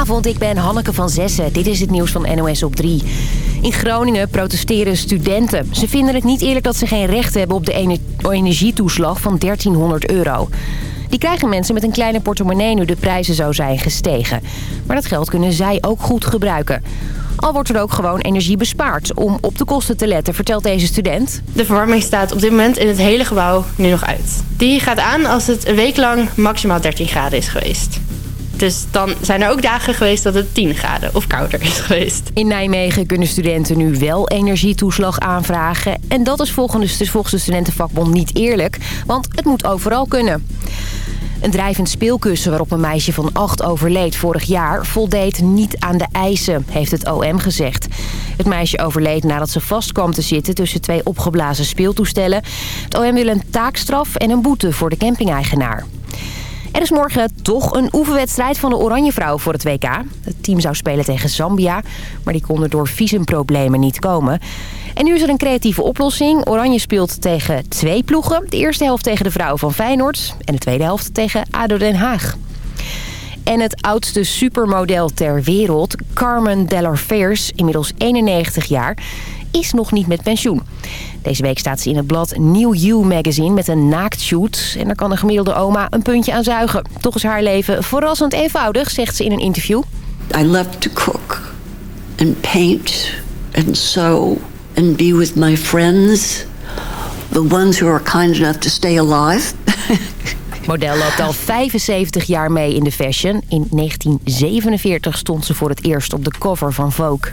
Goedenavond, ik ben Hanneke van Zessen. Dit is het nieuws van NOS op 3. In Groningen protesteren studenten. Ze vinden het niet eerlijk dat ze geen recht hebben op de energietoeslag van 1300 euro. Die krijgen mensen met een kleine portemonnee nu de prijzen zo zijn gestegen. Maar dat geld kunnen zij ook goed gebruiken. Al wordt er ook gewoon energie bespaard om op de kosten te letten, vertelt deze student. De verwarming staat op dit moment in het hele gebouw nu nog uit. Die gaat aan als het een week lang maximaal 13 graden is geweest. Dus dan zijn er ook dagen geweest dat het 10 graden of kouder is geweest. In Nijmegen kunnen studenten nu wel energietoeslag aanvragen. En dat is volgens de, volgens de studentenvakbond niet eerlijk, want het moet overal kunnen. Een drijvend speelkussen waarop een meisje van 8 overleed vorig jaar... voldeed niet aan de eisen, heeft het OM gezegd. Het meisje overleed nadat ze vast kwam te zitten tussen twee opgeblazen speeltoestellen. Het OM wil een taakstraf en een boete voor de camping-eigenaar. Er is morgen toch een oefenwedstrijd van de Oranje Vrouwen voor het WK. Het team zou spelen tegen Zambia, maar die konden door visumproblemen niet komen. En nu is er een creatieve oplossing. Oranje speelt tegen twee ploegen. De eerste helft tegen de vrouwen van Feyenoord en de tweede helft tegen ADO Den Haag. En het oudste supermodel ter wereld, Carmen Delorveers, inmiddels 91 jaar, is nog niet met pensioen. Deze week staat ze in het blad New You magazine met een naaktshoot. En daar kan een gemiddelde oma een puntje aan zuigen. Toch is haar leven verrassend eenvoudig, zegt ze in een interview. I love to cook and paint and sew and be with my friends. The ones who are kind enough to stay alive. Model loopt al 75 jaar mee in de fashion. In 1947 stond ze voor het eerst op de cover van Vogue.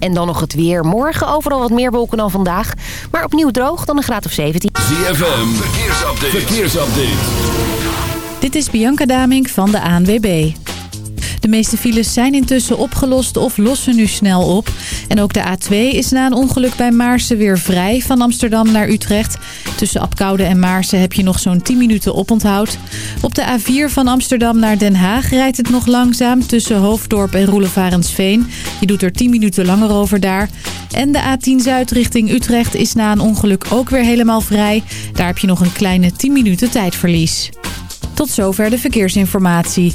En dan nog het weer. Morgen overal wat meer wolken dan vandaag. Maar opnieuw droog dan een graad of 17. ZFM, verkeersupdate. verkeersupdate. Dit is Bianca Damink van de ANWB. De meeste files zijn intussen opgelost of lossen nu snel op. En ook de A2 is na een ongeluk bij Maarsen weer vrij van Amsterdam naar Utrecht. Tussen Apkoude en Maarsen heb je nog zo'n 10 minuten oponthoud. Op de A4 van Amsterdam naar Den Haag rijdt het nog langzaam tussen Hoofddorp en Roelevarensveen. Je doet er 10 minuten langer over daar. En de A10 Zuid richting Utrecht is na een ongeluk ook weer helemaal vrij. Daar heb je nog een kleine 10 minuten tijdverlies. Tot zover de verkeersinformatie.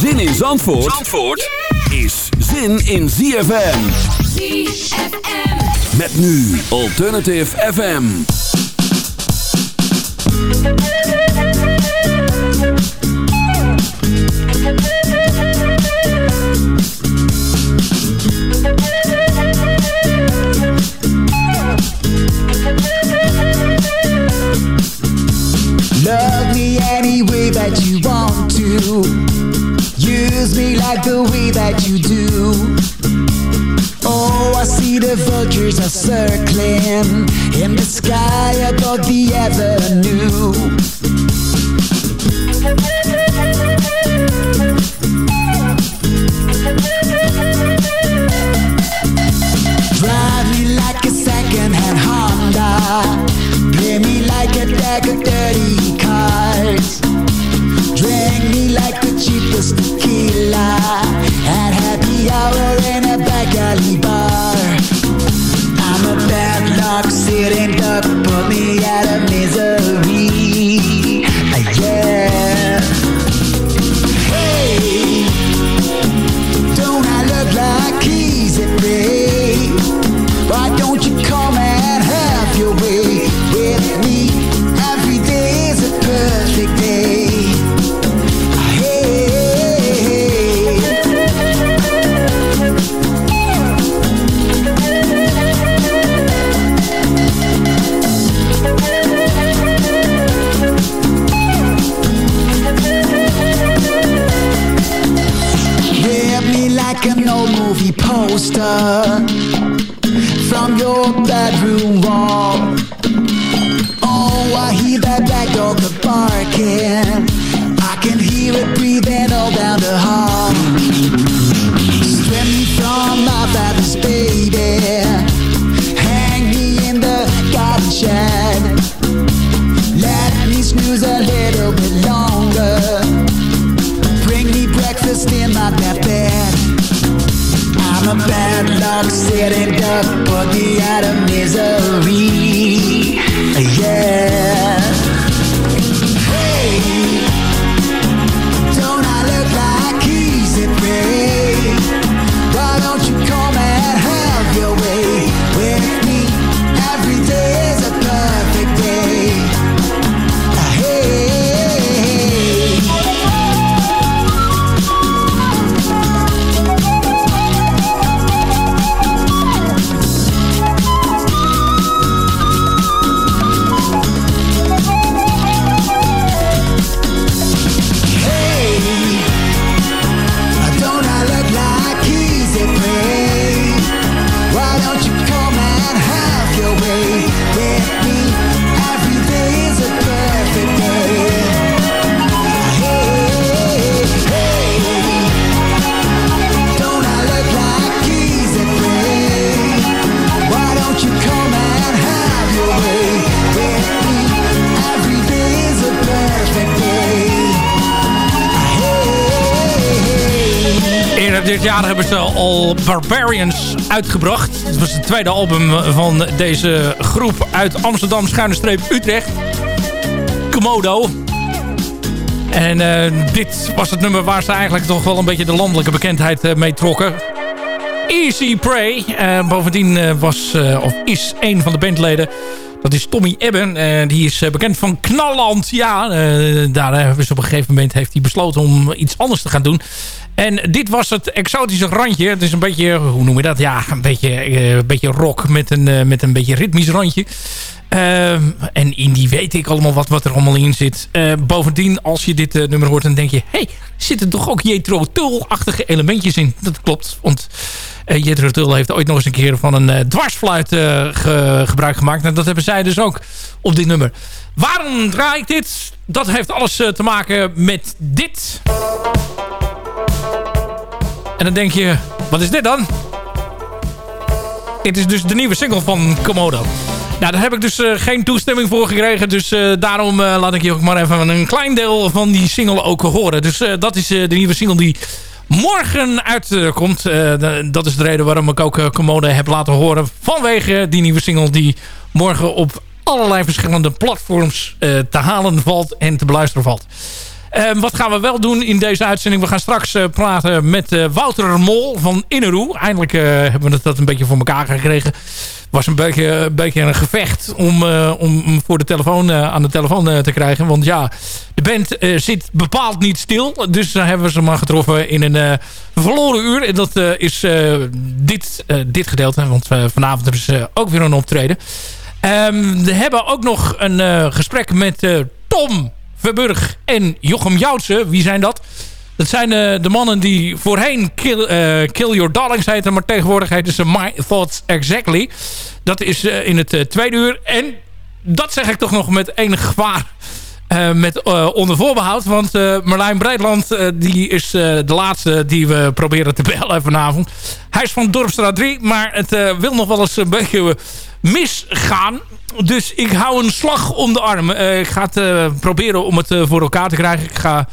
Zin in Zandvoort, Zandvoort is zin in ZFM. ZFM. Met nu Alternative FM. Love me any way that you want to. Use me like the way that you do. Oh, I see the vultures are circling in the sky above the avenue. Barbarians uitgebracht. Het was het tweede album van deze groep uit Amsterdam, schuine streep Utrecht. Komodo. En eh, dit was het nummer waar ze eigenlijk toch wel een beetje de landelijke bekendheid eh, mee trokken. Easy Prey. Eh, bovendien was, of is een van de bandleden dat is Tommy Ebben. Eh, die is bekend van Knalland. Ja, eh, daar is op een gegeven moment heeft hij besloten om iets anders te gaan doen. En dit was het exotische randje. Het is een beetje, hoe noem je dat? Ja, een beetje, eh, een beetje rock met een, eh, met een beetje ritmisch randje. Ehm, en in die weet ik allemaal wat, wat er allemaal in zit. Eh, bovendien, als je dit nummer hoort, dan denk je... hey, zitten toch ook Jetro Tull-achtige elementjes in? Dat klopt, want Jethro Tull heeft ooit nog eens een keer van een dwarsfluit ge gebruik gemaakt. En dat hebben zij dus ook op dit nummer. Waarom draai ik dit? Dat heeft alles te maken met dit. En dan denk je, wat is dit dan? Dit is dus de nieuwe single van Komodo. Nou, daar heb ik dus uh, geen toestemming voor gekregen. Dus uh, daarom uh, laat ik je ook maar even een klein deel van die single ook horen. Dus dat is de nieuwe single die morgen uitkomt. dat is de reden waarom ik ook Komodo heb laten horen. Vanwege die nieuwe single die morgen op allerlei verschillende platforms te halen valt en te beluisteren valt. Uh, wat gaan we wel doen in deze uitzending? We gaan straks uh, praten met uh, Wouter Mol van Inneroe. Eindelijk hebben we dat een beetje voor elkaar gekregen. was een beetje, een gevecht om, om voor de telefoon, aan de telefoon te krijgen. Want ja, de band zit bepaald niet stil. Dus daar hebben we ze maar getroffen in een verloren uur. En dat is dit, dit gedeelte. Want vanavond hebben ze ook weer een optreden. Um, we hebben ook nog een gesprek met Tom Verburg en Jochem Joutsen. Wie zijn dat? Dat zijn uh, de mannen die voorheen Kill, uh, Kill Your Darlings heten. Maar tegenwoordig heten ze My Thoughts Exactly. Dat is uh, in het tweede uur. En dat zeg ik toch nog met enig gevaar. Met onder voorbehoud. Want Marlijn Breedland die is de laatste die we proberen te bellen vanavond. Hij is van Dorpstraat 3. Maar het wil nog wel eens een beetje misgaan. Dus ik hou een slag om de arm. Uh, ik ga het uh, proberen om het uh, voor elkaar te krijgen. Ik ga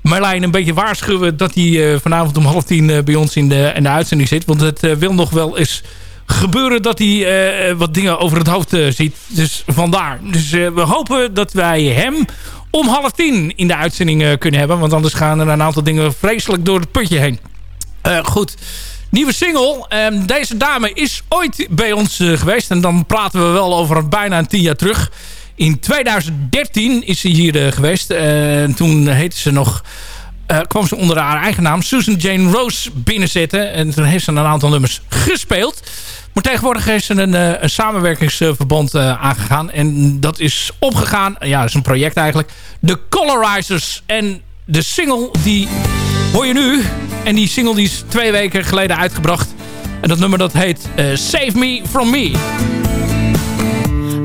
Marlijn een beetje waarschuwen dat hij vanavond om half tien bij ons in de, in de uitzending zit. Want het wil nog wel eens gebeuren dat hij wat dingen over het hoofd ziet. Dus vandaar. Dus we hopen dat wij hem om half tien in de uitzending kunnen hebben. Want anders gaan er een aantal dingen vreselijk door het putje heen. goed. Nieuwe single. Um, deze dame is ooit bij ons geweest. En dan praten we wel over bijna een tien jaar terug. In 2013 is ze hier geweest. Uh, toen heette ze nog... kwam ze onder haar eigen naam Susan Jane Rose binnenzetten. En toen heeft ze een aantal nummers gespeeld. Maar tegenwoordig heeft ze een, een samenwerkingsverband aangegaan. En dat is opgegaan. Ja, dat is een project eigenlijk. The Colorizers. En de single die hoor je nu. En die single die is twee weken geleden uitgebracht. En dat nummer dat heet uh, Save Me From Me.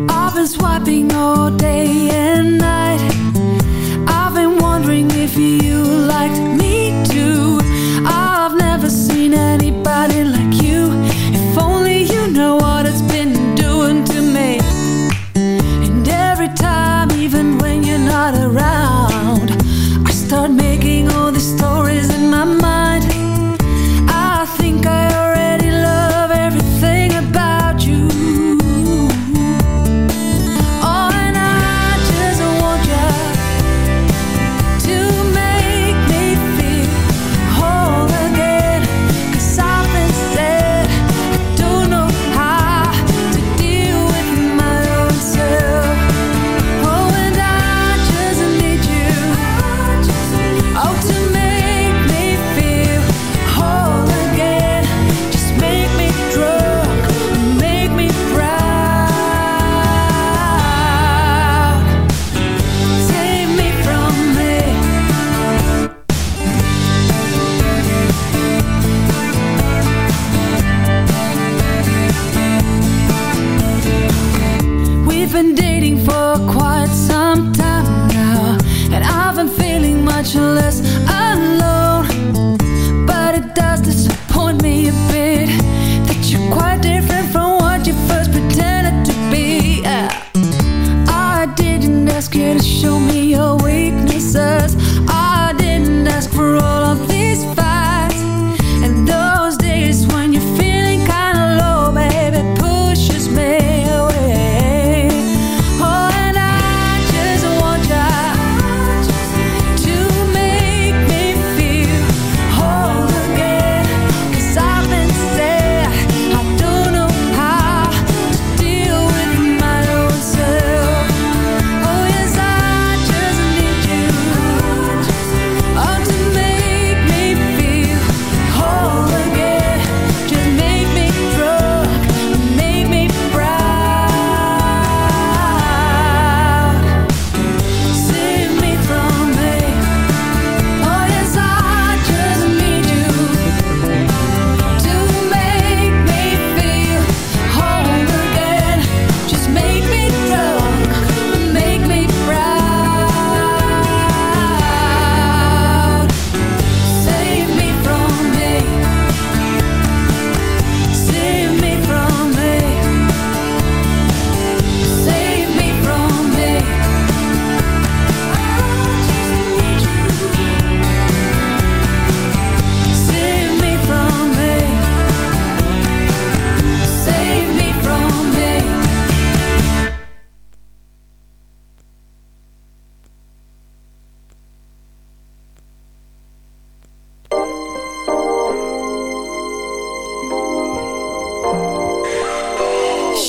I've been swiping all day and night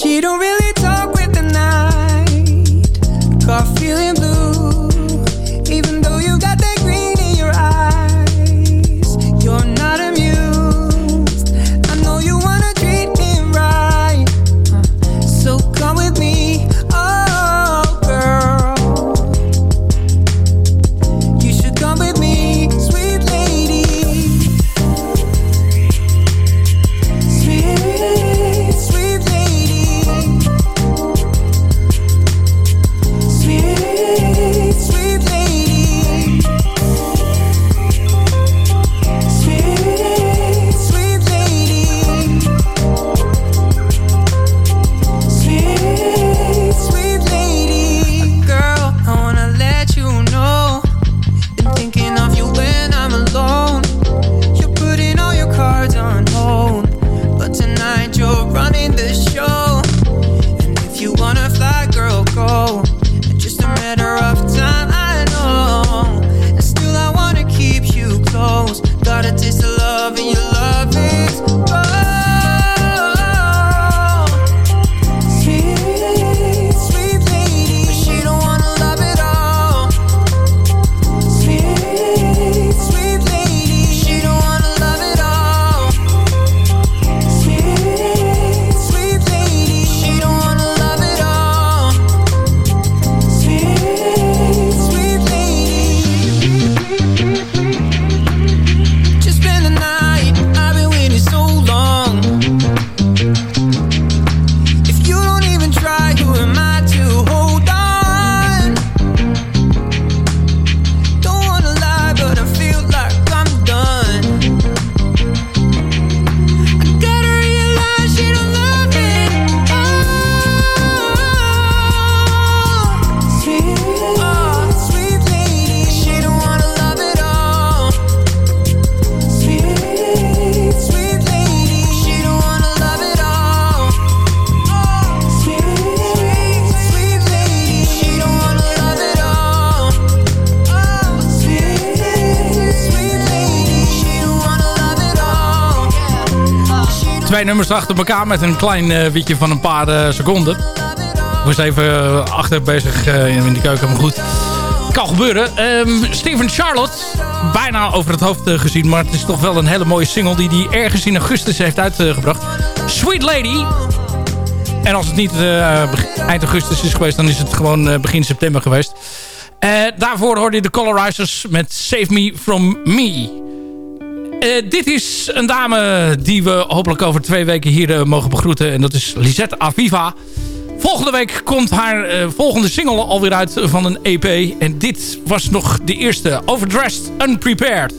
She don't really nummers achter elkaar met een klein uh, van een paar uh, seconden. Ik was even achter bezig in de keuken, maar goed. Kan gebeuren. Um, Steven Charlotte, bijna over het hoofd gezien, maar het is toch wel een hele mooie single die hij ergens in augustus heeft uitgebracht. Sweet Lady. En als het niet eind augustus is geweest, dan is het gewoon begin september geweest. daarvoor hoorde je de Colorizers met Save Me From Me. Uh, dit is een dame die we hopelijk over twee weken hier uh, mogen begroeten. En dat is Lisette Aviva. Volgende week komt haar uh, volgende single alweer uit van een EP. En dit was nog de eerste. Overdressed Unprepared.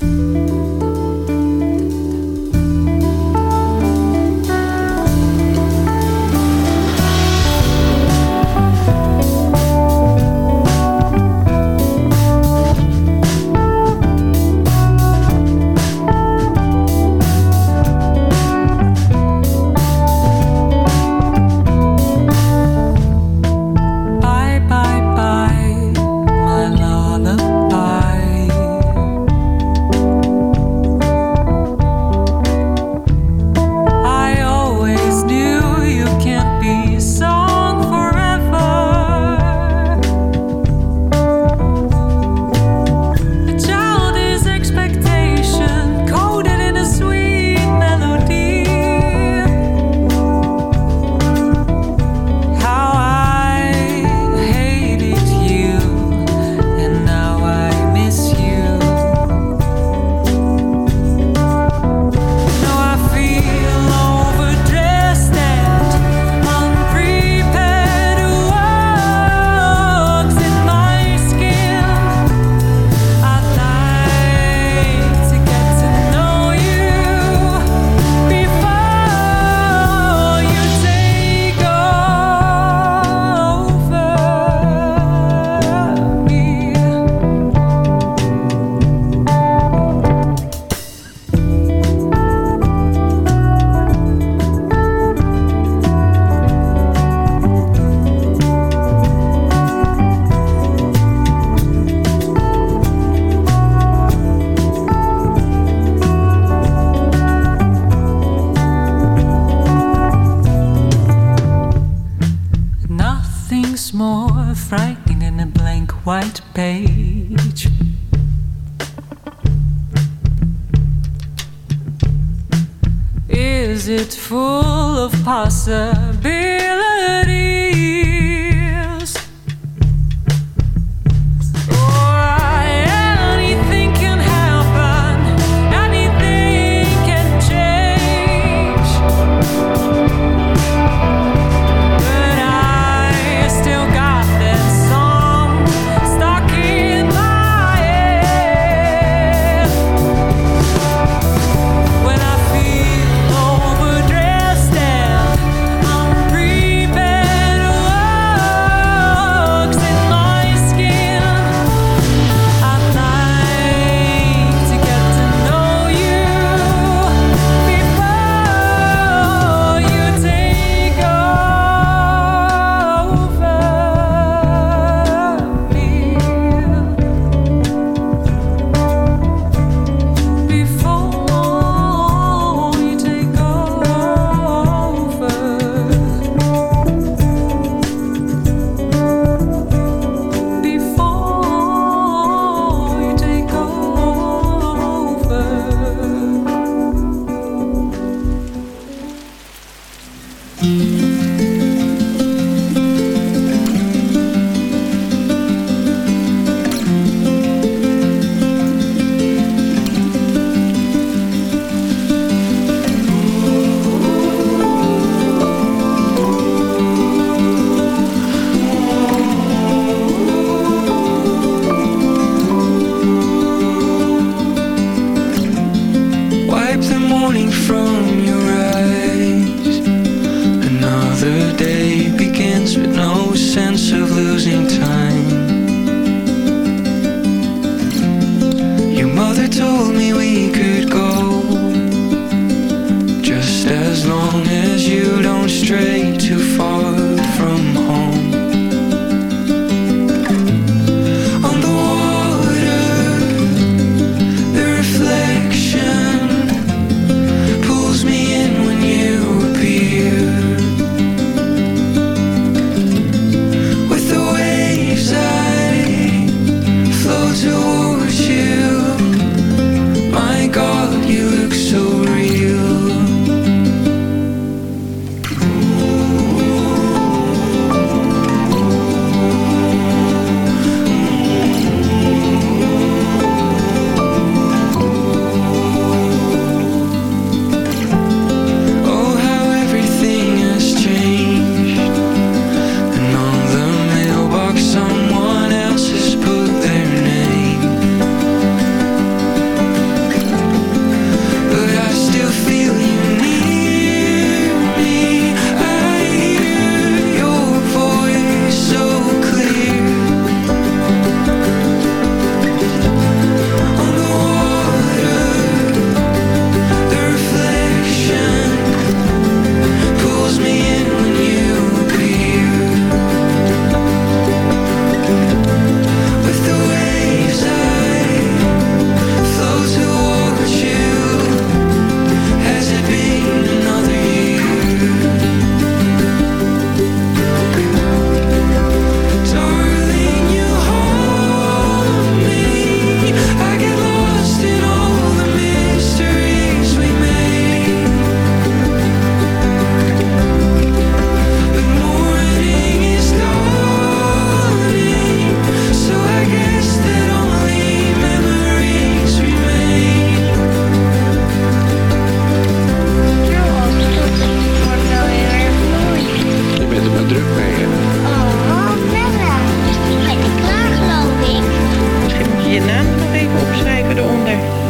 Naam nog even opschrijven eronder.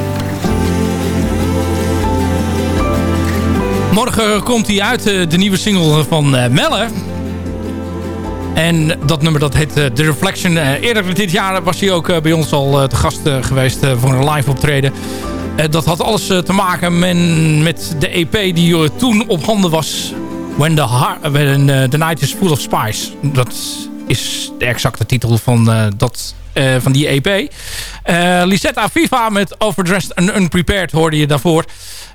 Morgen komt hij uit, eh, de nieuwe single van eh, Melle. En dat nummer dat heet eh, The Reflection. Eerder dit jaar was hij ook bij ons al te gast geweest voor een live optreden. Dat had alles te maken met de EP die toen op handen was. When the, when, the Night is Full of Spice. Dat is de exacte titel van, dat, eh, van die EP. Eh Lisetta Viva met Overdressed and Unprepared hoorde je daarvoor.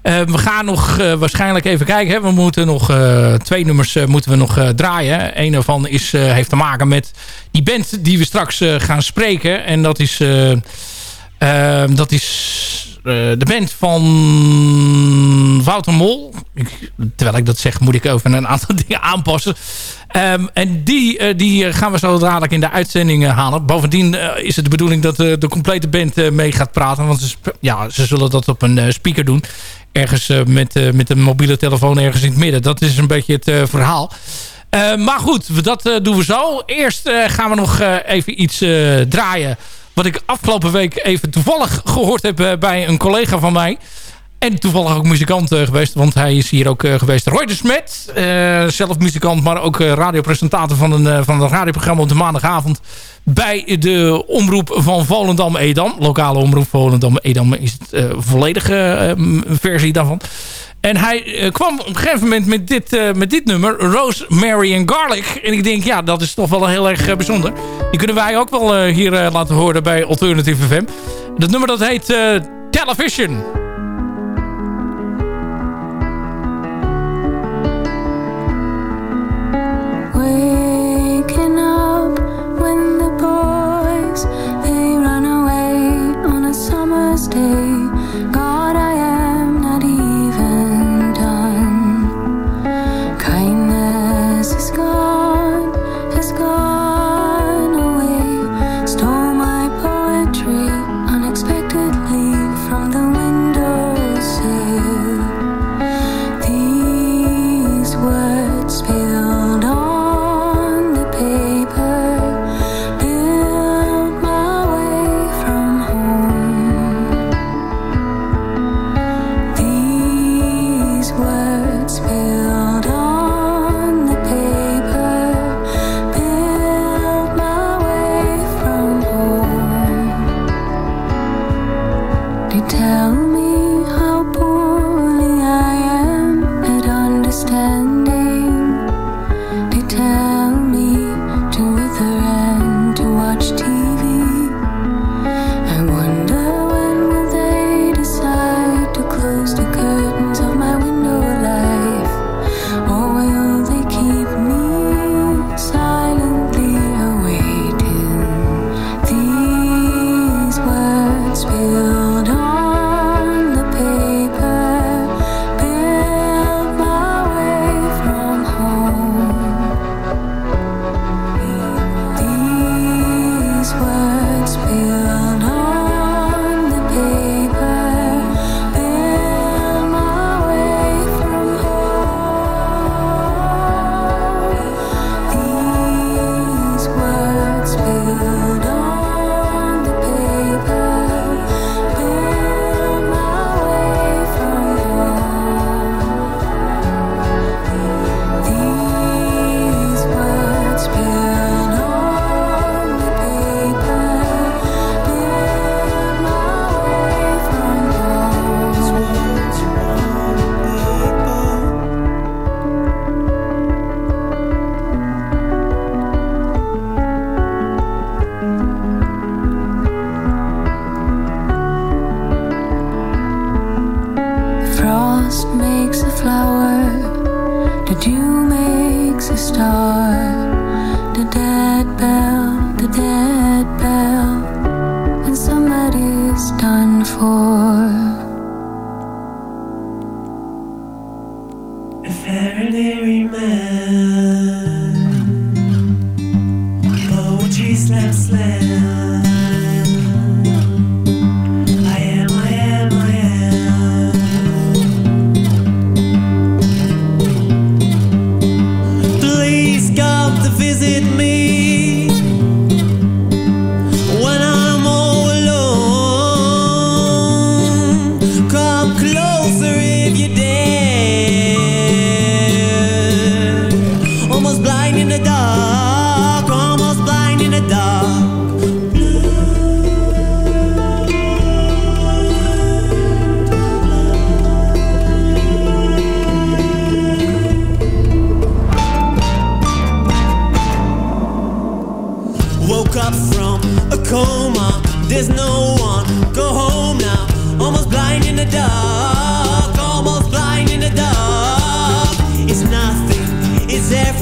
Eh, we gaan nog eh, waarschijnlijk even kijken. Hè. We moeten nog eh, twee nummers eh, moeten we nog eh, draaien. Een daarvan is, eh, heeft te maken met die band die we straks eh, gaan spreken. En dat is, eh, eh, dat is eh, de band van Wouter Mol. Terwijl ik dat zeg moet ik even een aantal dingen aanpassen. Ehm, en die, eh, die gaan we zo dadelijk in de uitzending eh, halen. Bovendien eh, is het de bedoeling dat eh, de complete band eh, mee gaat praten. Want ze, ja, ze zullen dat op een eh, speaker doen. Ergens eh, met, eh, met een mobiele telefoon ergens in het midden. Dat is een beetje het eh, verhaal. Eh, maar goed, dat eh, doen we zo. Eerst eh, gaan we nog eh, even iets eh, draaien. Wat ik afgelopen week even toevallig gehoord heb eh, bij een collega van mij. En toevallig ook muzikant eh, geweest. Want hij is hier ook eh, geweest. Roy de Smet. eh, zelf muzikant, maar ook radiopresentator van een, van een radioprogramma op de maandagavond. Bij de omroep van Volendam-Edam. Lokale omroep Volendam-Edam is het volledige versie daarvan. En hij eh, kwam op een gegeven moment met dit, eh, met dit nummer. Rosemary Garlic. En ik denk, ja, dat is toch wel heel erg eh, bijzonder. Die kunnen wij ook wel hier laten horen bij Alternative FM. Dat nummer dat heet Television.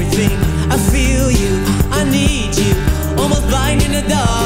Everything. I feel you, I need you. Almost blind in the dark,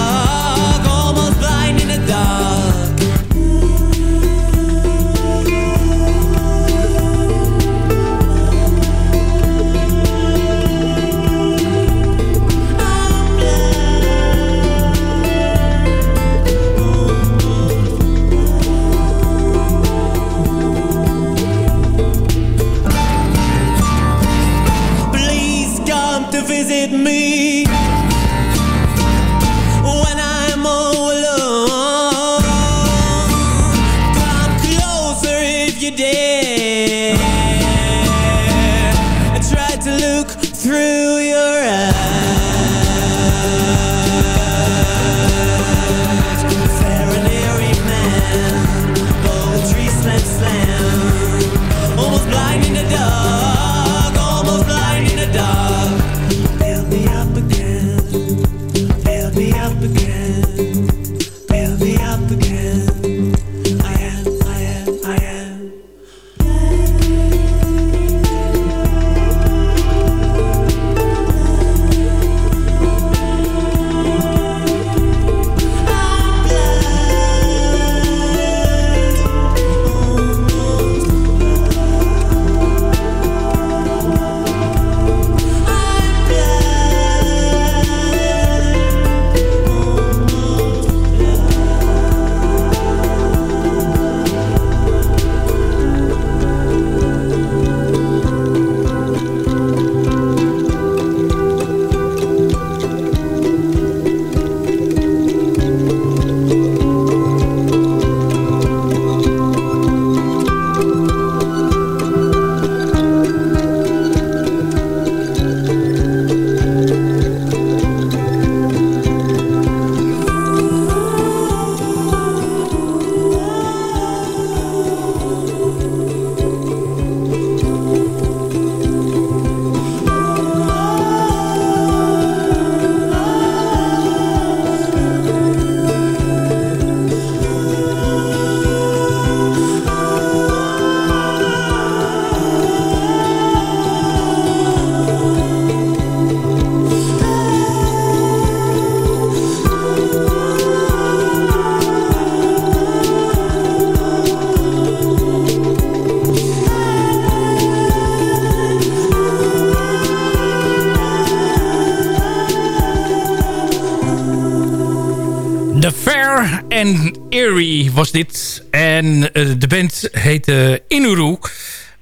Was dit. En eh, de band heette Inuru.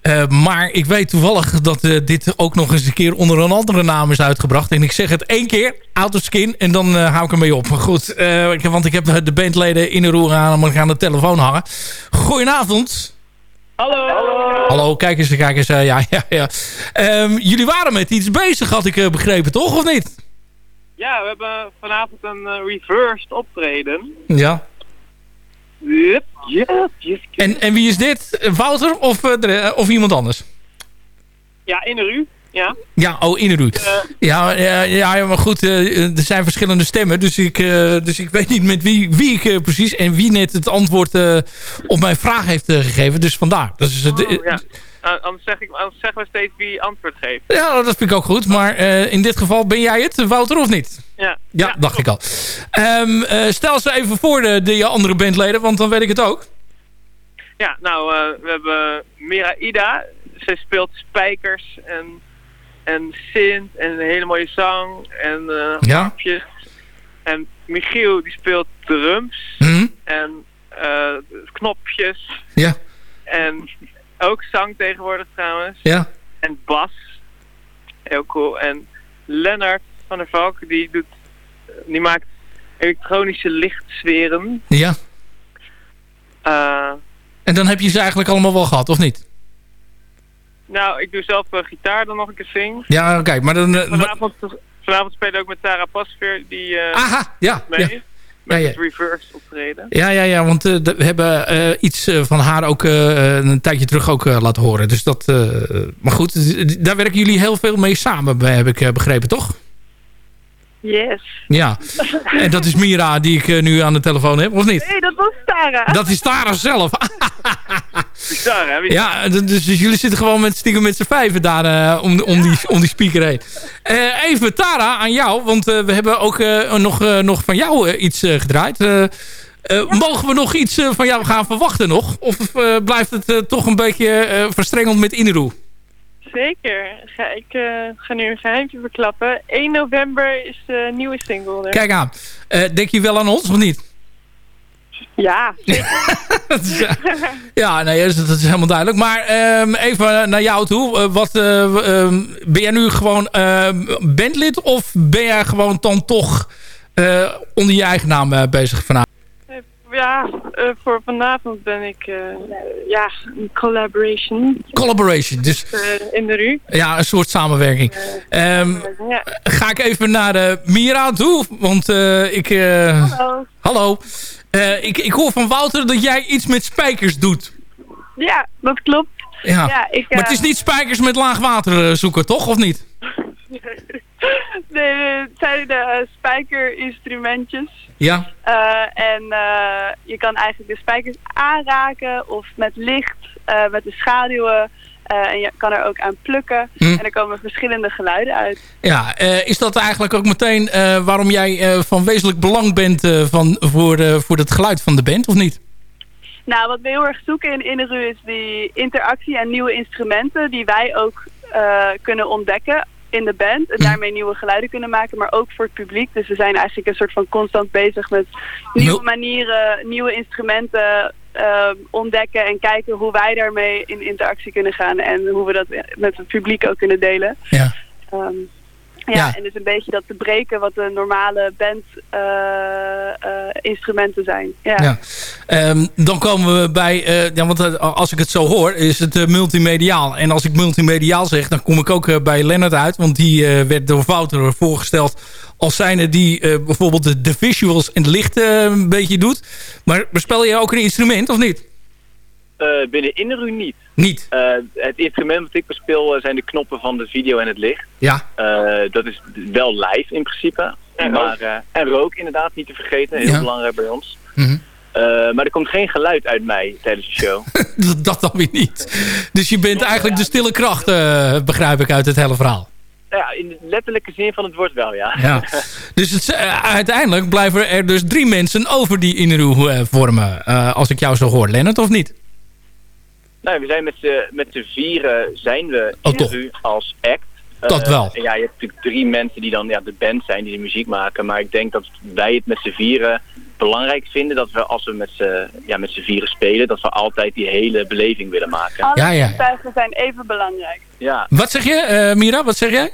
Eh, maar ik weet toevallig dat eh, dit ook nog eens een keer onder een andere naam is uitgebracht. En ik zeg het één keer, Out of Skin, en dan eh, hou ik ermee op. Maar goed, eh, want ik heb de bandleden Inuru aan, maar ik aan de telefoon hangen. Goedenavond. Hallo. Hallo, kijk eens, kijk eens. eh, ja, ja, ja. Ehm, jullie waren met iets bezig, had ik eh, begrepen, toch? Of niet? Ja, we hebben vanavond een eh, reversed optreden. Ja. Yep, yep, yep. En, en wie is dit? Eh, Wouter of, eh, de- eh, of iemand anders? Ja, in de ru. Ja. Ja, oh, Ineru. Ja, ja, ja, maar goed, eh, er zijn verschillende stemmen. Dus ik, eh, dus ik weet niet met wie, wie ik eh, precies... en wie net het antwoord eh, op mijn vraag heeft eh, gegeven. Dus vandaar. Eh, de- Oh, ja. Eh, anders, zeg ik, anders zeggen we steeds wie antwoord geeft. ja, dat vind ik ook goed. Maar eh, in dit geval ben jij het, Wouter, of niet? Ja. Ja, dacht ik al. Ehm, eh, stel ze even voor de, de andere bandleden, want dan weet ik het ook. Ja, nou, eh, we hebben Miraida. Zij speelt spijkers en, en synth en een hele mooie zang en eh Ja. harpjes. En Michiel die speelt drums Mhm. en knopjes Ja, en ook zang tegenwoordig trouwens. ja. En bas. Heel cool. En Lennart van der Valk, die, doet, die maakt elektronische lichtsferen. Ja. Eh, En dan heb je ze eigenlijk allemaal wel gehad, of niet? nou, ik doe zelf eh, gitaar dan nog een keer zing. Ja, kijk, maar dan... eh, Vanavond, vanavond spelen we ook met Tara Pasveer, die eh Aha, ja, mee. ja. Met Ja, reverse optreden. Ja, ja, ja, want eh, we hebben eh, iets eh, van haar ook eh, een tijdje terug ook eh, laten horen. Dus dat, eh, maar goed, daar werken jullie heel veel mee samen, heb ik eh, begrepen, toch? Yes. Ja. En dat is Mira die ik eh, nu aan de telefoon heb, of niet? Nee, dat was Tara. Dat is Tara zelf. Hè? Ja, dus, dus jullie zitten gewoon met stiekem met z'n vijven daar eh, om, om, die, om die speaker heen. Eh, even Tara, aan jou, want eh, we hebben ook eh, nog, eh, nog van jou iets eh, gedraaid. Mogen we nog iets eh, van jou gaan verwachten nog? Of eh, blijft het eh, toch een beetje eh, verstrengeld met Inru? Zeker. Ga, ik eh, ga nu een geheimje verklappen. 1 november is de nieuwe single er. Kijk aan. Eh, denk je wel aan ons of niet? Ja. Dat is, eh, ja, nee, dat is, dat is helemaal duidelijk. Maar ehm, even naar jou toe. Wat, eh, ehm, ben jij nu gewoon ehm, bandlid of ben jij gewoon dan toch onder je eigen naam bezig vanavond? Ja, eh, voor vanavond ben ik eh, ja, een collaboration Collaboration, dus eh, in de RU. ja, een soort samenwerking. Ehm, Ja. ga ik even naar Mira toe, want ik... Hallo. hallo. Ik, ik hoor van Wouter dat jij iets met spijkers doet. Ja, dat klopt. Ja. ik, Maar het is niet spijkers met laag water zoeken, toch? Of niet? Nee, het zijn de eh, spijkerinstrumentjes. Ja. Eh, en eh, je kan eigenlijk de spijkers aanraken of met licht, met de schaduwen. En je kan er ook aan plukken. Hm. En er komen verschillende geluiden uit. Ja, is dat eigenlijk ook meteen waarom jij van wezenlijk belang bent van, voor, voor het geluid van de band, of niet? Nou, wat we heel erg zoeken in Inneru is die interactie en nieuwe instrumenten die wij ook kunnen ontdekken in de band. En daarmee nieuwe geluiden kunnen maken, maar ook voor het publiek. Dus we zijn eigenlijk een soort van constant bezig met nieuwe manieren, nieuwe instrumenten eh, ontdekken en kijken hoe wij daarmee in interactie kunnen gaan en hoe we dat met het publiek ook kunnen delen. Ja. Ehm, ja, Ja. en dus een beetje dat te breken wat de normale band eh, eh, instrumenten zijn. Ja. Ja. Ehm, dan komen we bij, eh, ja, want als ik het zo hoor, is het multimediaal. En als ik multimediaal zeg, dan kom ik ook bij Lennart uit. Want die werd door Wouter voorgesteld als zijnde die bijvoorbeeld de, de visuals en het licht een beetje doet. Maar bespel je ook een instrument, of niet? Eh, binnen Inneru niet. Niet? Eh, het instrument wat ik bespeel eh, zijn de knoppen van de video en het licht. Ja. Eh, dat is wel live in principe. En maar, rook. eh, en rook inderdaad, niet te vergeten. Heel Ja. belangrijk bij ons. Mhm. Eh, maar er komt geen geluid uit mij tijdens de show. dat, dat dan weer niet. Dus je bent eigenlijk de stille kracht, eh, begrijp ik uit het hele verhaal. ja, in de letterlijke zin van het woord wel, ja. Ja. Dus het, uiteindelijk blijven er dus drie mensen over die Inru vormen. eh, als ik jou zo hoor, Lennart, of niet? Nou, we zijn met z'n met z'n vieren zijn we Oh, Inneru als act. Dat Eh, wel. en ja, je hebt natuurlijk drie mensen die dan ja, de band zijn, die de muziek maken. Maar ik denk dat wij het met z'n vieren belangrijk vinden dat we als we met z'n ja, met z'n vieren spelen, dat we altijd die hele beleving willen maken. Alle Ja, ja. zintuigen zijn even belangrijk. Ja. Wat zeg je, eh, Mira? Wat zeg jij?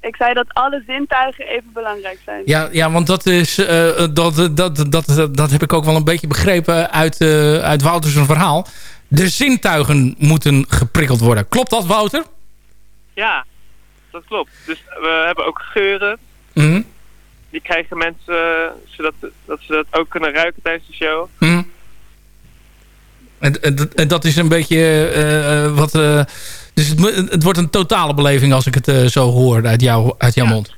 Ik zei dat alle zintuigen even belangrijk zijn. Ja, ja want dat, is, eh, dat, dat, dat, dat heb ik ook wel een beetje begrepen uit, eh uit Wouters verhaal. De zintuigen moeten geprikkeld worden. Klopt dat, Wouter? Ja, dat klopt. Dus we hebben ook geuren. Mhm. Die krijgen mensen, eh, zodat dat ze dat ook kunnen ruiken tijdens de show. Mhm. En, en, dat- en dat is een beetje eh, eh, wat... dus het, het wordt een totale beleving als ik het zo hoor uit, jou, uit jouw mond.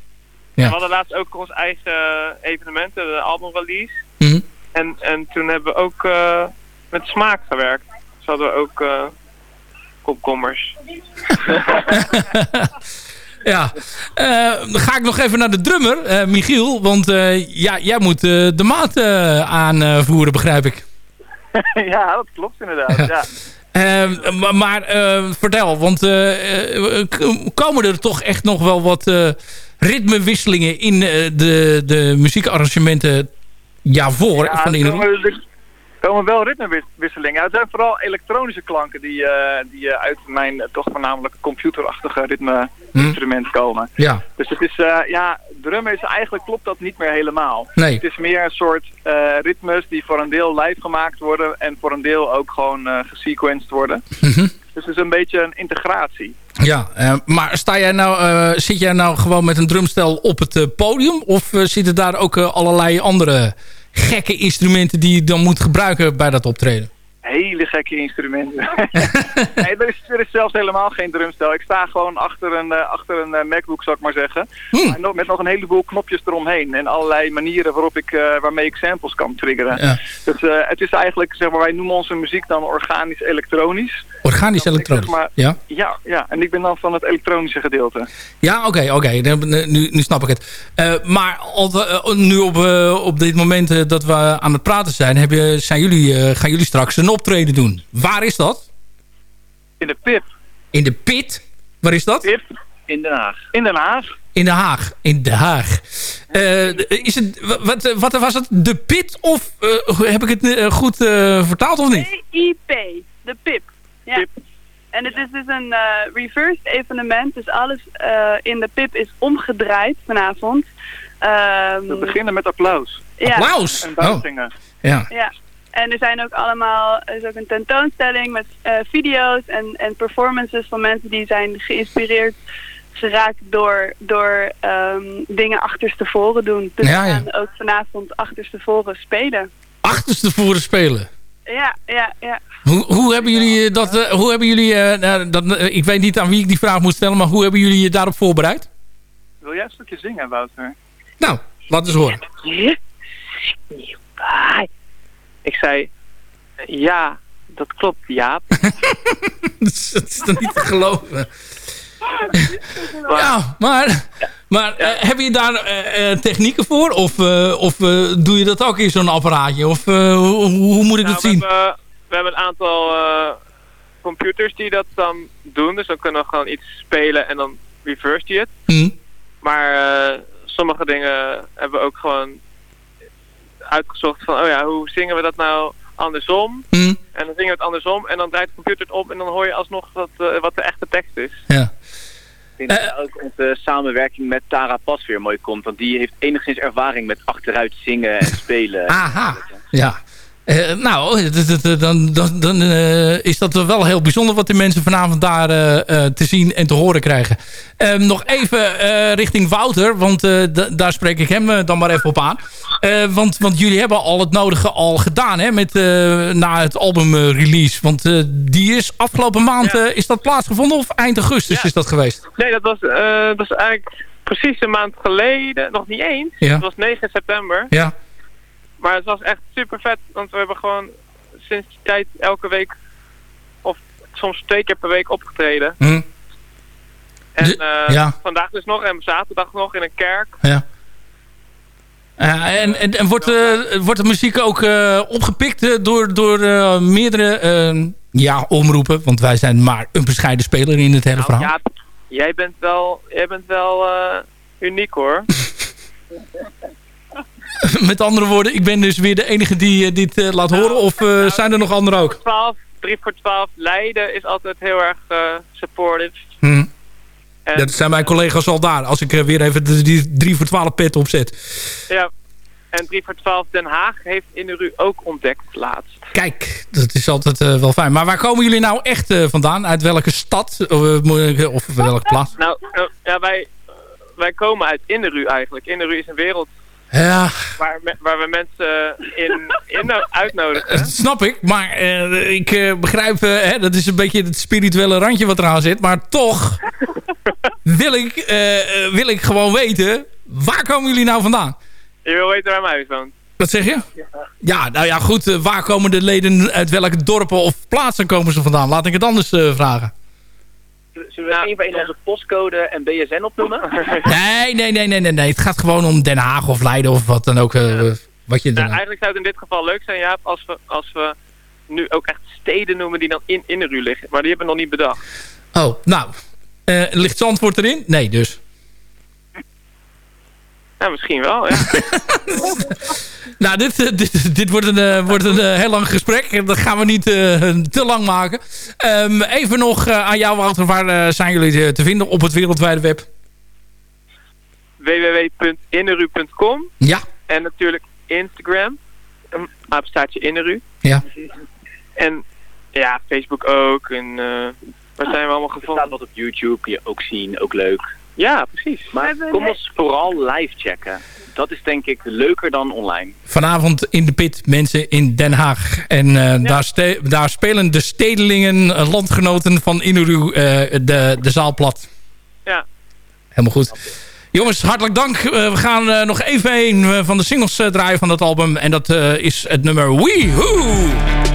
Ja. We hadden laatst ook ons eigen evenementen, de albumrelease. Mhm. En, en toen hebben we ook met smaak gewerkt. Hadden we ook eh komkommers. Ja, Eh, dan ga ik nog even naar de drummer, eh, Michiel. Want eh, ja, jij moet de maat eh, aanvoeren, begrijp ik. ja, dat klopt inderdaad. Ja. Eh, maar maar eh, vertel, want komen er toch echt nog wel wat eh, ritmewisselingen in eh, de, de muziekarrangementen ja, voor Ja, van de er? Komen, er komen wel ritmewisselingen. Het zijn vooral elektronische klanken die, eh, die eh, uit mijn eh, toch voornamelijk computerachtige ritme-instrument komen. Ja. Dus het is, ja, drummen is eigenlijk klopt dat niet meer helemaal. Nee. Het is meer een soort ritmes die voor een deel live gemaakt worden en voor een deel ook gewoon gesequenced worden. Mhm. Dus het is een beetje een integratie. Ja, maar sta jij nou, zit jij nou gewoon met een drumstel op het podium? Of zitten daar ook allerlei andere gekke instrumenten die je dan moet gebruiken bij dat optreden? Hele gekke instrumenten. nee, er is, er is zelfs helemaal geen drumstel. Ik sta gewoon achter een, eh, achter een eh, MacBook, zou ik maar zeggen. Maar nog- met nog een heleboel knopjes eromheen. En allerlei manieren waarop ik, eh, waarmee ik samples kan triggeren. Ja. Dus het is eigenlijk, zeg maar, wij noemen onze muziek dan organisch elektronisch. Organisch elektronisch. zeg maar- Ja, Ja, ja, en ik ben dan van het elektronische gedeelte. ja oké, oké. Nu, nu snap ik het. Maar nu op, op dit moment dat we aan het praten zijn... Heb je, zijn jullie, gaan jullie straks een optreden doen. Waar is dat? In de PIP. In de Pit? Waar is dat? PIP? In Den Haag. In Den Haag. In Den Haag. In Den Haag. Eh, is het, wa- wat, wat was het? De Pit? Of eh, heb ik het eh, goed eh, vertaald of niet? PIP, de PIP. Ja. En het is dus een eh, reversed evenement, dus alles eh, in de PIP is omgedraaid vanavond. Ehm, We beginnen met applaus. Ja. Applaus? En Oh. buigingen. Ja. Ja. En er zijn ook allemaal, er is ook een tentoonstelling met eh, video's en, en performances van mensen die zijn geïnspireerd geraakt door, door ehm, dingen achterstevoren doen. Dus Ja, we ja. gaan ook vanavond achterstevoren spelen. Achterstevoren spelen. Ja, ja, ja. Hoe, hoe hebben jullie eh, dat... eh, hoe hebben jullie, eh, nou, dat, ik weet niet aan wie ik die vraag moet stellen... maar hoe hebben jullie je daarop voorbereid? Wil jij een stukje zingen, Wouter? Nou, laat eens horen. Ik zei, ja, dat klopt, Jaap. dat is toch niet te geloven. ja, maar, maar eh, heb je daar eh, eh, technieken voor? Of, eh, of eh, doe je dat ook in zo'n apparaatje? Of eh, hoe, hoe moet ik Nou, dat we, zien? hebben, we hebben een aantal eh, computers die dat dan doen. Dus dan kunnen we gewoon iets spelen en dan reverse je het. Hm. Maar eh, sommige dingen hebben we ook gewoon uitgezocht van, oh ja, hoe zingen we dat nou andersom? Hm. En dan zingen we het andersom en dan draait de computer het om en dan hoor je alsnog wat, eh, wat de echte tekst is. Ja. Ik denk dat ook onze samenwerking met Tara Pas weer mooi komt. Want die heeft enigszins ervaring met achteruit zingen en spelen. Aha, ja. Eh, nou, d- dan, dan, dan eh, is dat wel heel bijzonder wat de mensen vanavond daar eh, eh, te zien en te horen krijgen. Ehm, nog even eh, richting Wouter, want eh, daar spreek ik hem eh, dan maar even op aan. Eh, want, want jullie hebben al het nodige al gedaan hè, met, eh, na het album eh, release. Want eh, die is afgelopen maand, eh, is dat plaatsgevonden of eind augustus is dat geweest? Nee, dat was, eh, dat was eigenlijk precies een maand geleden, nog niet eens. Ja. Het was 9 september. Ja. Maar het was echt super vet, want we hebben gewoon sinds die tijd elke week, of soms twee keer per week opgetreden. Hm. En De- eh, ja. vandaag dus nog en zaterdag nog in een kerk. Ja. En en, en wordt, eh, wordt de muziek ook eh, opgepikt door, door meerdere ja, omroepen? Want wij zijn maar een bescheiden speler in het hele verhaal. Ja, jij bent wel, jij bent wel uniek hoor. Met andere woorden, ik ben dus weer de enige die eh, dit eh, laat horen. Of eh, zijn er nog anderen ook? 12, 3 voor 12, Leiden is altijd heel erg supportive. Hm. En, Dat zijn mijn collega's al daar. Als ik weer even die 3 voor 12 pet opzet. Ja, en 3 voor 12 Den Haag heeft Inneru ook ontdekt laatst. Kijk, dat is altijd wel fijn. Maar waar komen jullie nou echt vandaan? Uit welke stad? Of, welke plaats? Nou, ja, wij, wij komen uit Inneru eigenlijk. Inneru is een wereld Ja, waar, me- waar we mensen in, in uitnodigen. Dat snap ik, maar eh, ik eh, begrijp, eh, hè, dat is een beetje het spirituele randje wat eraan zit. Maar toch wil ik, eh, eh, wil ik gewoon weten, waar komen jullie nou vandaan? Je wil weten waar mijn huis woont. Wat zeg je? Ja, nou ja, goed. eh, waar komen de leden uit welke dorpen of plaatsen komen ze vandaan? Laat ik het anders eh, vragen. Zullen we even in onze postcode en BSN opnoemen? Nee, nee, nee, nee, nee, nee. Het gaat gewoon om Den Haag of Leiden of wat dan ook. eh, wat je Nou, dan... eigenlijk zou het in dit geval leuk zijn, Jaap, als we, als we nu ook echt steden noemen die dan in Inneru liggen. Maar die hebben we nog niet bedacht. Oh, nou. eh, ligt Zandvoort erin? Nee, dus. Ja, misschien wel, ja. Nou, dit, eh, dit, dit wordt een, eh, wordt een eh, heel lang gesprek. Dat gaan we niet eh, te lang maken. Ehm, even nog eh, aan jou, Wouter. Waar zijn jullie te vinden op het wereldwijde web? www.inneru.com Ja. En natuurlijk Instagram. Een apenstaartje Inneru. Ja. En ja, Facebook ook. En eh waar zijn we allemaal Er gevonden? staat wat op YouTube, kun je ook zien, ook leuk. Ja, precies. Maar kom ons vooral live checken. Dat is denk ik leuker dan online. Vanavond in de pit, mensen in Den Haag. En eh, daar, daar spelen de stedelingen, eh, landgenoten van Inuru, eh, de, de zaal plat. Ja. Helemaal goed. Jongens, hartelijk dank. We gaan nog even een eh, van de singles draaien van dat album. En dat eh, is het nummer Weehoo! Please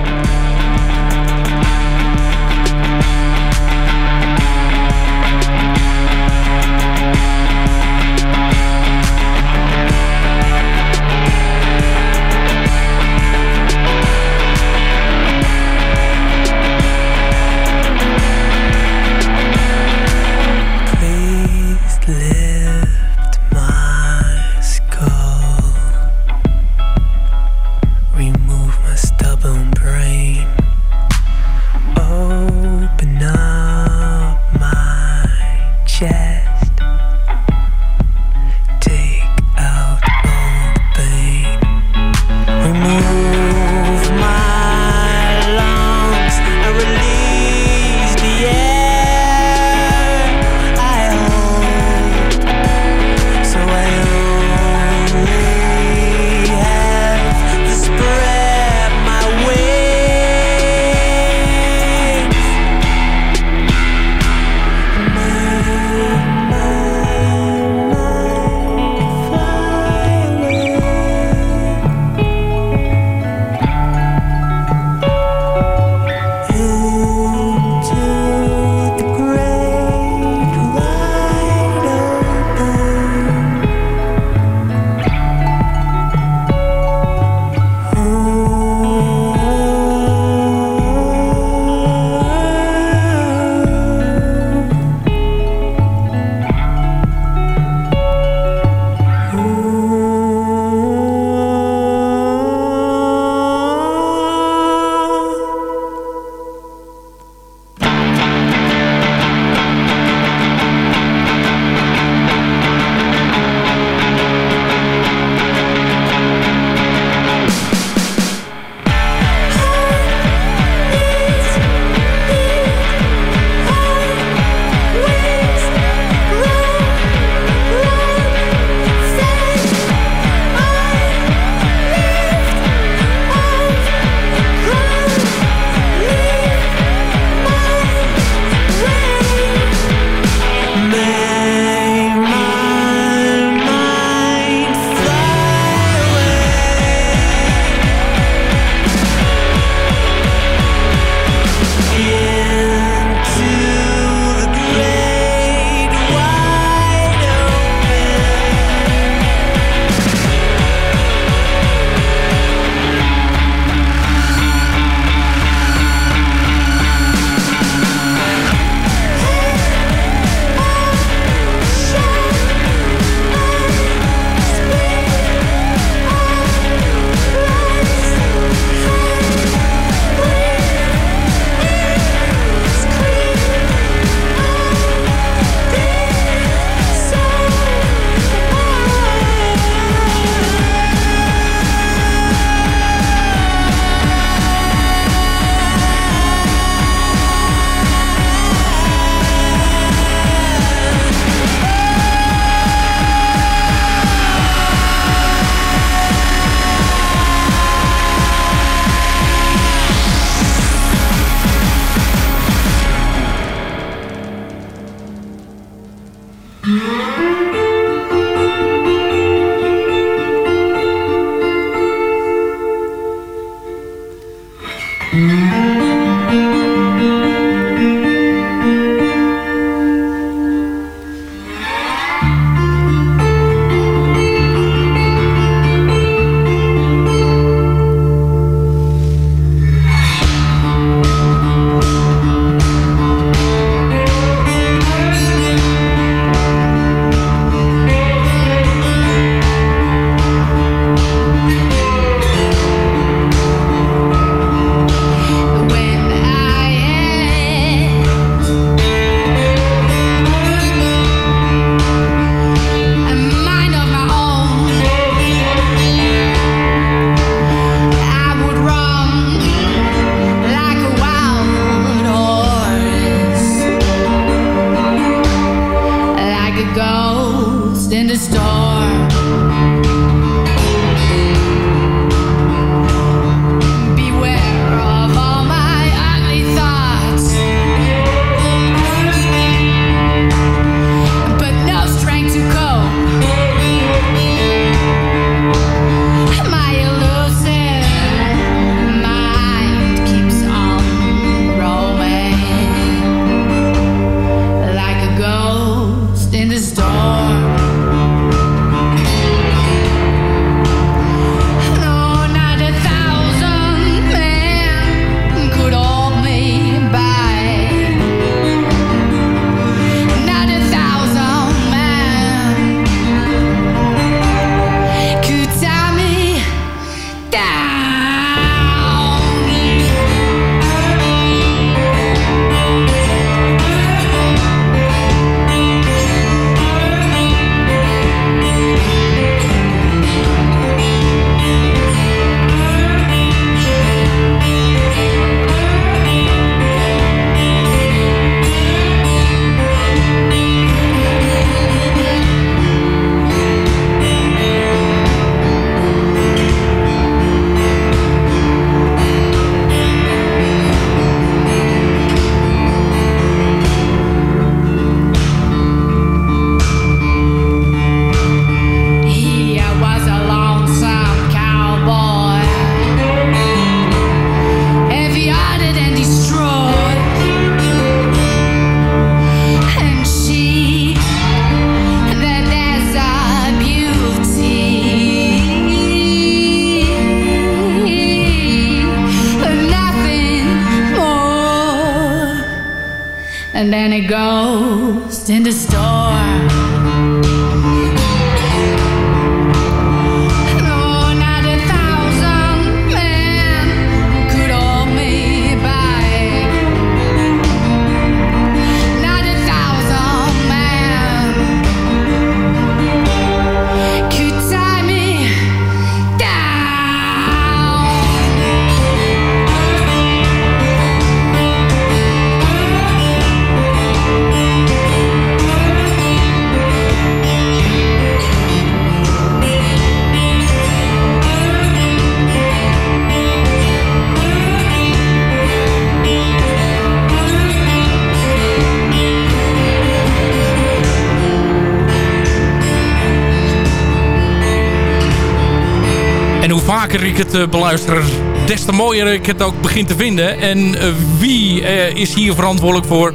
het eh, beluister, des te mooier ik het ook begin te vinden. En eh, wie eh, is hier verantwoordelijk voor?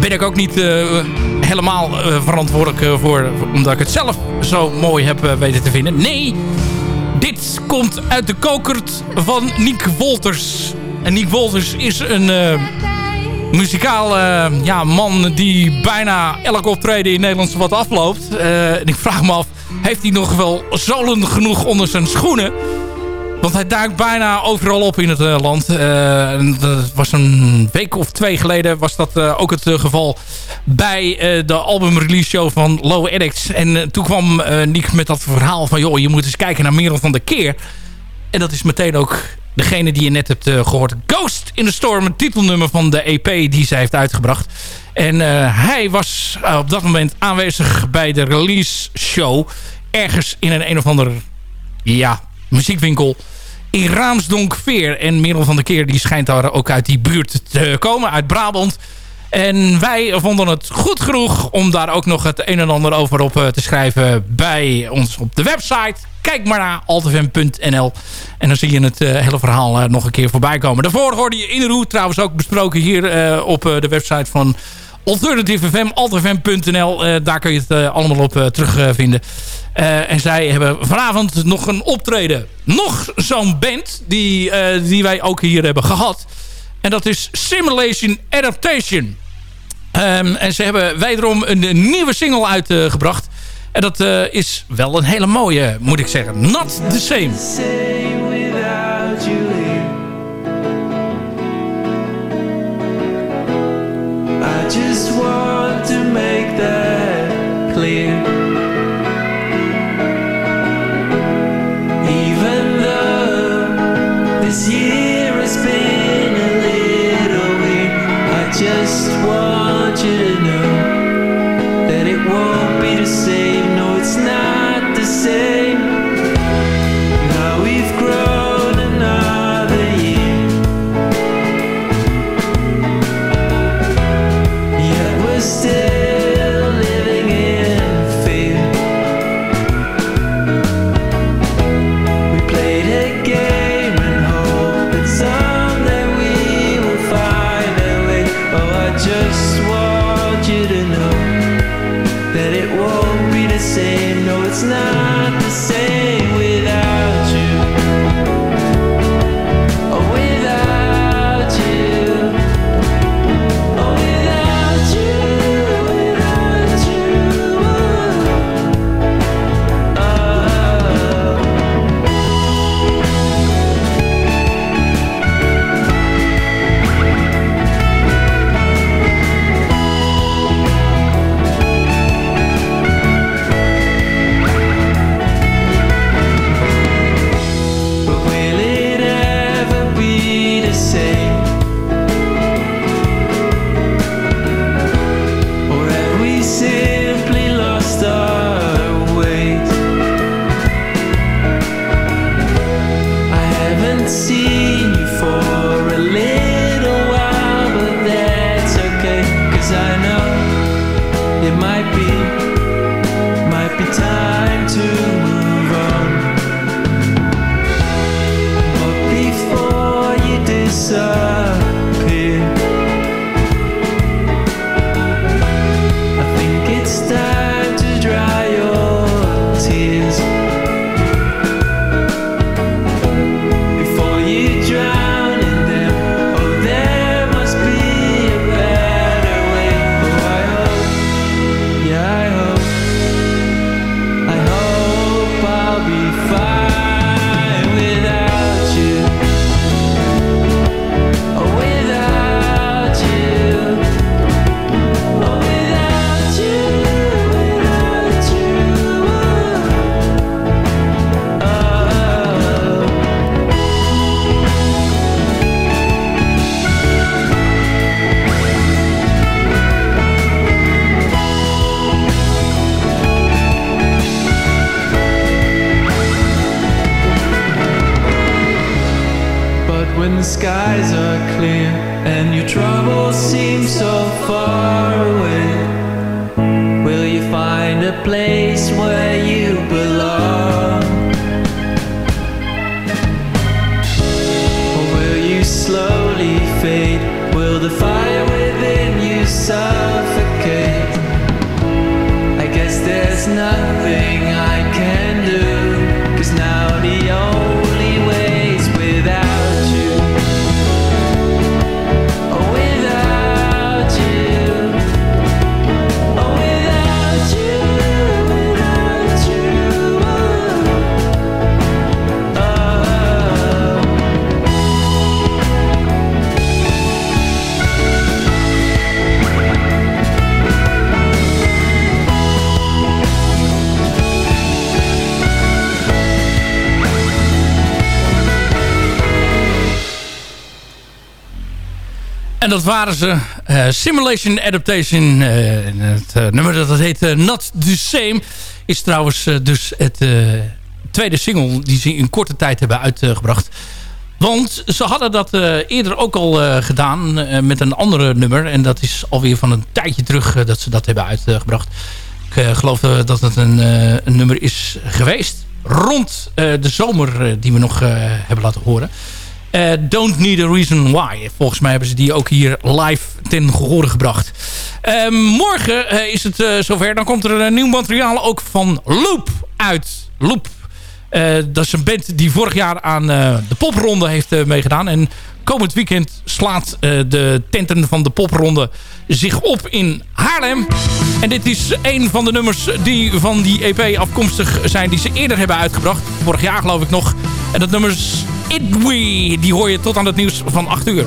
Ben ik ook niet helemaal verantwoordelijk voor, omdat ik het zelf zo mooi heb weten te vinden. Nee, dit komt uit de kokert van Nick Wolters. En Nick Wolters is een eh, muzikaal ja, man die bijna elk optreden in Nederland wat afloopt. En ik vraag me af, heeft hij nog wel zolen genoeg onder zijn schoenen? Want hij duikt bijna overal op in het eh, land. Eh, dat was een week of twee geleden was dat eh, ook het geval bij de albumrelease show van Low Addicts. En toen kwam Nick met dat verhaal van... joh, je moet eens kijken naar Merel van der Keer. En dat is meteen ook degene die je net hebt eh, gehoord. Ghost in the Storm, het titelnummer van de EP die zij heeft uitgebracht. En hij was op dat moment aanwezig bij de release show. Ergens in een een of ander ja, muziekwinkel in Raamsdonkveer. En Merel van der Keer die schijnt daar ook uit die buurt te komen, uit Brabant. En wij vonden het goed genoeg om daar ook nog het een en ander over op eh, te schrijven bij ons op de website. Kijk maar naar altfm.nl en dan zie je het eh, hele verhaal eh, nog een keer voorbij komen. Daarvoor hoorde je Inroe trouwens ook besproken hier op de website van Alternative FM, altfm.nl. Eh, daar kun je het eh, allemaal op eh, terugvinden. En zij hebben vanavond nog een optreden. Nog zo'n band die, die wij ook hier hebben gehad. En dat is Simulation Adaptation. Ehm, en ze hebben wederom een, een nieuwe single uitgebracht. en dat is wel een hele mooie, moet ik zeggen. Not the same. Just want you to know En dat waren ze. eh, Simulation Adaptation. eh, het eh, nummer dat, dat heet Not The Same. Is trouwens dus het tweede single die ze in korte tijd hebben uitgebracht. Want ze hadden dat eerder ook al gedaan met een andere nummer. En dat is alweer van een tijdje terug dat ze dat hebben uitgebracht. Ik geloof dat het een, een nummer is geweest. Rond de zomer die we nog hebben laten horen. Eh, Don't Need a Reason Why. Volgens mij hebben ze die ook hier live ten gehore gebracht. Eh, morgen eh, is het zover. Dan komt er een nieuw materiaal ook van Loop uit. Loop. Dat is een band die vorig jaar aan de popronde heeft meegedaan. En komend weekend slaat de tenten van de popronde zich op in Haarlem. En dit is een van de nummers die van die EP afkomstig zijn die ze eerder hebben uitgebracht. Vorig jaar geloof ik nog. En dat nummer is It We. Die hoor je tot aan het nieuws van 8 uur.